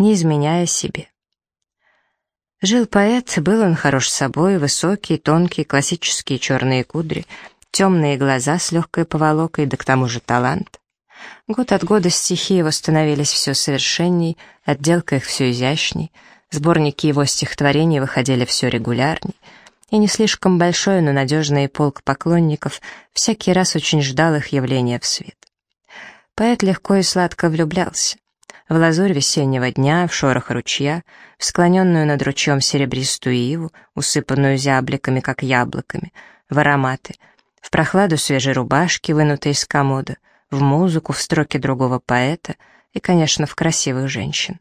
не изменяя себе. Жил поэт, был он хорош собой, высокий, тонкий, классические черные кудри, темные глаза с легкой поволокой, да к тому же талант. Год от года стихи его становились все совершенней, отделка их все изящней, сборники его стихотворений выходили все регулярней, и не слишком большой, но надежный полк поклонников всякий раз очень ждал их явления в свет. Поэт легко и сладко влюблялся. В лазурь весеннего дня, в шорох ручья, в склоненную над ручьем серебристую иву, усыпанную зябликами, как яблоками, в ароматы, в прохладу свежей рубашки, вынутой из комода, в музыку, в строки другого поэта и, конечно, в красивых женщин.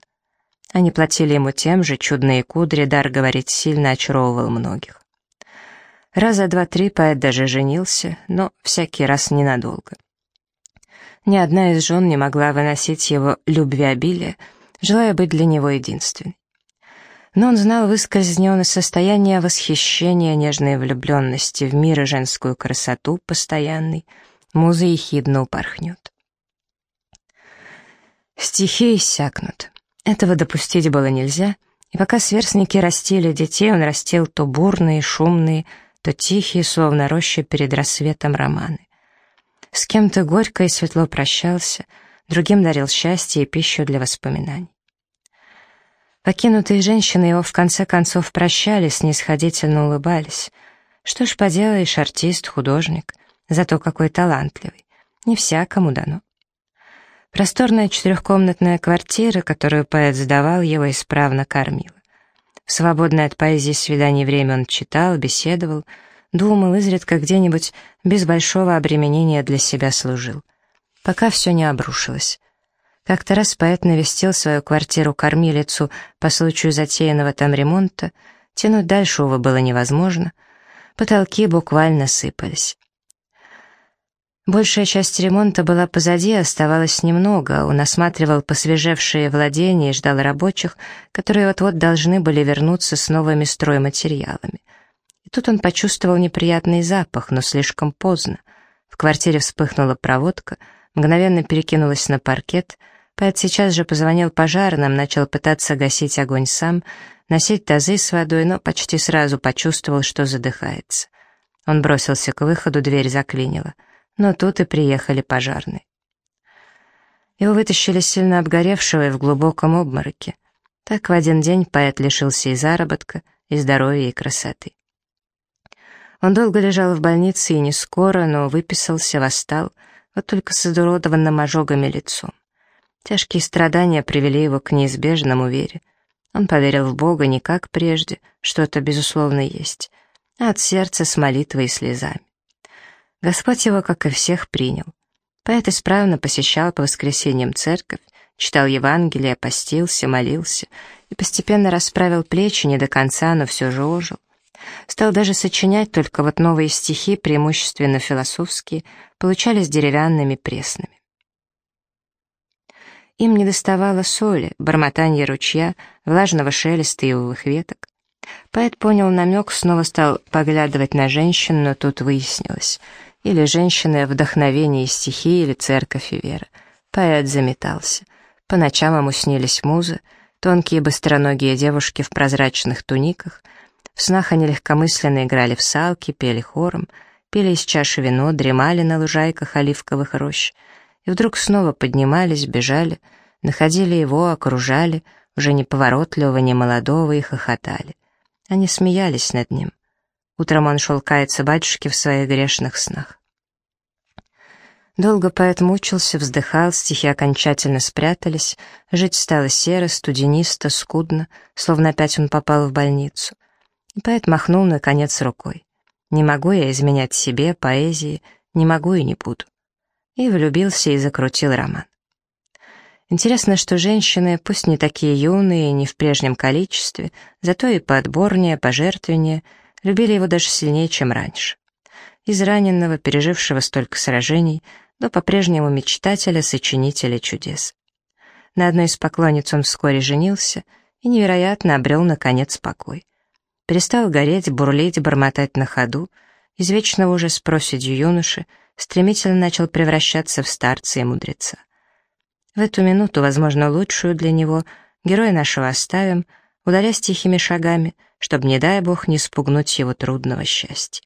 Они платили ему тем же, чудные кудри, дар говорить сильно очаровывал многих. Раза два-три поэт даже женился, но всякий раз ненадолго. Ни одна из жен не могла выносить его любвеобилие, желая быть для него единственной. Но он знал выскользнет из состояния восхищения нежной влюбленности в мир и женскую красоту постоянной, муза ехидно упорхнет. Стихи иссякнут. Этого допустить было нельзя, и пока сверстники растили детей, он растил то бурные, шумные, то тихие, словно роща перед рассветом романы. С кем-то горько и светло прощался, другим дарил счастье и пищу для воспоминаний. Покинутые женщины его в конце концов прощали, снисходительно улыбались. Что ж поделаешь, артист, художник, зато какой талантливый. Не всякому дано. Просторная четырехкомнатная квартира, которую поэт сдавал, его исправно кормила. В свободное от поэзии свиданий время он читал, беседовал, думал, изредка где-нибудь без большого обременения для себя служил. Пока все не обрушилось. Как-то раз поэт навестил свою квартиру-кормилицу по случаю затеянного там ремонта, тянуть дальше, увы, было невозможно, потолки буквально сыпались. Большая часть ремонта была позади, оставалось немного. Он осматривал посвежевшие владения и ждал рабочих, которые вот-вот должны были вернуться с новыми стройматериалами. И тут он почувствовал неприятный запах, но слишком поздно. В квартире вспыхнула проводка, мгновенно перекинулась на паркет. Поэт сейчас же позвонил пожарным, начал пытаться гасить огонь сам, носить тазы с водой, но почти сразу почувствовал, что задыхается. Он бросился к выходу, дверь заклинила — но тут и приехали пожарные. Его вытащили сильно обгоревшего и в глубоком обмороке. Так в один день поэт лишился и заработка, и здоровья, и красоты. Он долго лежал в больнице и не скоро, но выписался, восстал, вот только с изуродованным ожогами лицом. Тяжкие страдания привели его к неизбежному вере. Он поверил в Бога не как прежде, что это безусловно есть, а от сердца с молитвой и слезами. Господь его, как и всех, принял. Поэт исправно посещал по воскресеньям церковь, читал Евангелие, постился, молился и постепенно расправил плечи не до конца, но все же ожил. Стал даже сочинять, только вот новые стихи, преимущественно философские, получались деревянными пресными. Им не доставало соли, бормотания ручья, влажного шелеста ивовых веток. Поэт понял намек, снова стал поглядывать на женщин, но тут выяснилось — или женщины вдохновение стихи, или церковь и вера. Поэт заметался. По ночам ему снились музы, тонкие быстроногие девушки в прозрачных туниках. В снах они легкомысленно играли в салки, пели хором, пили из чаши вино, дремали на лужайках оливковых рощ. И вдруг снова поднимались, бежали, находили его, окружали, уже неповоротливого, не молодого, и хохотали. Они смеялись над ним. Утром он шел каяться батюшке в своих грешных снах. Долго поэт мучился, вздыхал, стихи окончательно спрятались, жить стало серо, студенисто, скудно, словно опять он попал в больницу. И поэт махнул, наконец, рукой. «Не могу я изменять себе, поэзии, не могу и не буду». И влюбился и закрутил роман. Интересно, что женщины, пусть не такие юные, не в прежнем количестве, зато и поотборнее, пожертвеннее — любили его даже сильнее, чем раньше. Из раненого, пережившего столько сражений, до по-прежнему мечтателя, сочинителя чудес. На одной из поклонниц он вскоре женился и невероятно обрел, наконец, покой. Перестал гореть, бурлить, бормотать на ходу, из вечного уже с проседью юноши стремительно начал превращаться в старца и мудреца. В эту минуту, возможно, лучшую для него, героя нашего оставим, ударясь тихими шагами, чтобы, не дай бог, не спугнуть его трудного счастья.